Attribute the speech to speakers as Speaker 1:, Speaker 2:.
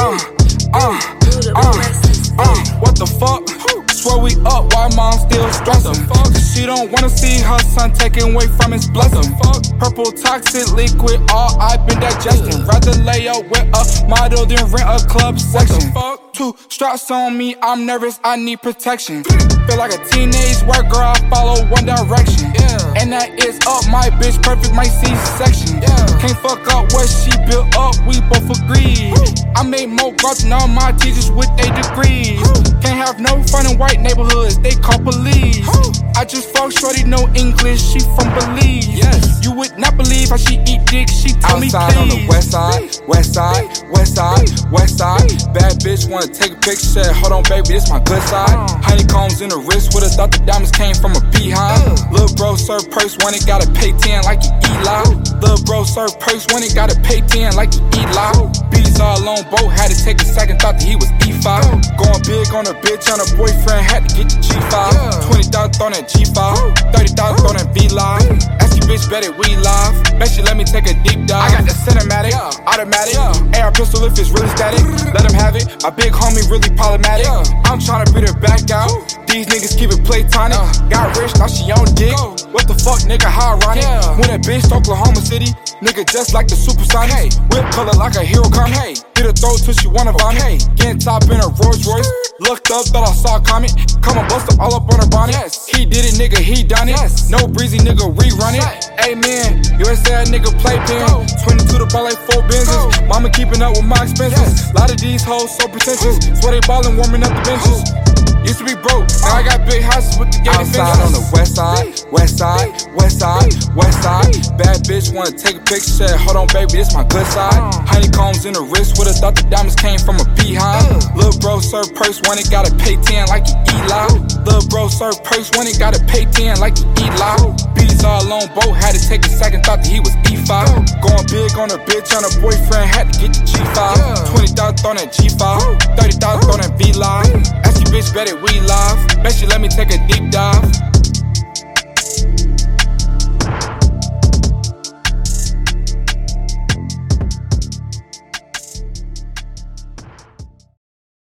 Speaker 1: Uh, uh, uh, uh, what the fuck? Swear we up, why mom still stressing? Cause she don't wanna see her son taken away from his blessing. Purple toxic liquid, all I've been digesting. Rather lay up with a model than rent a club section. Two straps on me, I'm nervous, I need protection. Feel like a teenage girl, I follow one direction. And that is up, my bitch, perfect, my C section. Can't fuck up what she built up, we both agree. I made more growth than all my teachers with a degrees. Have no fun in white neighborhoods, they call police. I just fuck shorty, no English, she from Belize.
Speaker 2: Yes.
Speaker 1: You would not believe how she eat dick, she told me
Speaker 2: Outside
Speaker 1: please.
Speaker 2: on the west side, west side, west side, west side. Bad bitch wanna take a picture, said, hold on, baby, this my good side. Uh. Honeycombs in the wrist, would've thought the diamonds came from a beehive. Uh. Lil' bro serve purse when it gotta pay 10 like you Eli. Lil' bro serve purse when it gotta pay 10 like you Eli. Bees all on boat, had to take a second, thought that he was E5. Going big on a bitch, on a boyfriend, had to get the G5. 20,000 on that G5, 30,000 on that V Live. Ask you bitch, bet it we live. Bet you let me take a deep dive. I got the cinematic, automatic, AR pistol if it's really static. Let him have it. My big homie really problematic. I'm tryna beat her back out. These niggas keep it platonic. Got rich, now she on dick. What the fuck, nigga? How ironic. When that bitch to Oklahoma City, nigga just like the supersonics. Whip color like a hero comic. Hit her throat till she wanna vomit. Getting top in a Rolls Royce. Looked up, thought I saw a comment. Come and bust up all up on her bonnet. He did it, nigga, he done it. No breezy nigga, rerun it. Amen. USA nigga play pen. 22 to buy like four Benzes. Mama keeping up with my expenses. Lot of these hoes so pretentious. Swear they ballin', warming up the benches. Used to be broke, now I got big houses with the gated
Speaker 1: Outside
Speaker 2: fences.
Speaker 1: on the west side, west side, west side, west side. Bad bitch wanna take a picture, hold on, baby, this my good side. Uh-huh. Honeycombs in the wrist, would've thought the diamonds came from a beehive. Lil' bro serve purse when it gotta pay 10 like you Eli. Lil' bro serve purse when it gotta pay 10 like you Eli. Bees all on boat, had to take a second, thought that he was E5. Going big on a bitch, on a boyfriend, had to get the G5. 20,000 on that G5, 30,000 on that V Live. Ask you bitch, bet it we live. Bet you let me take a deep dive.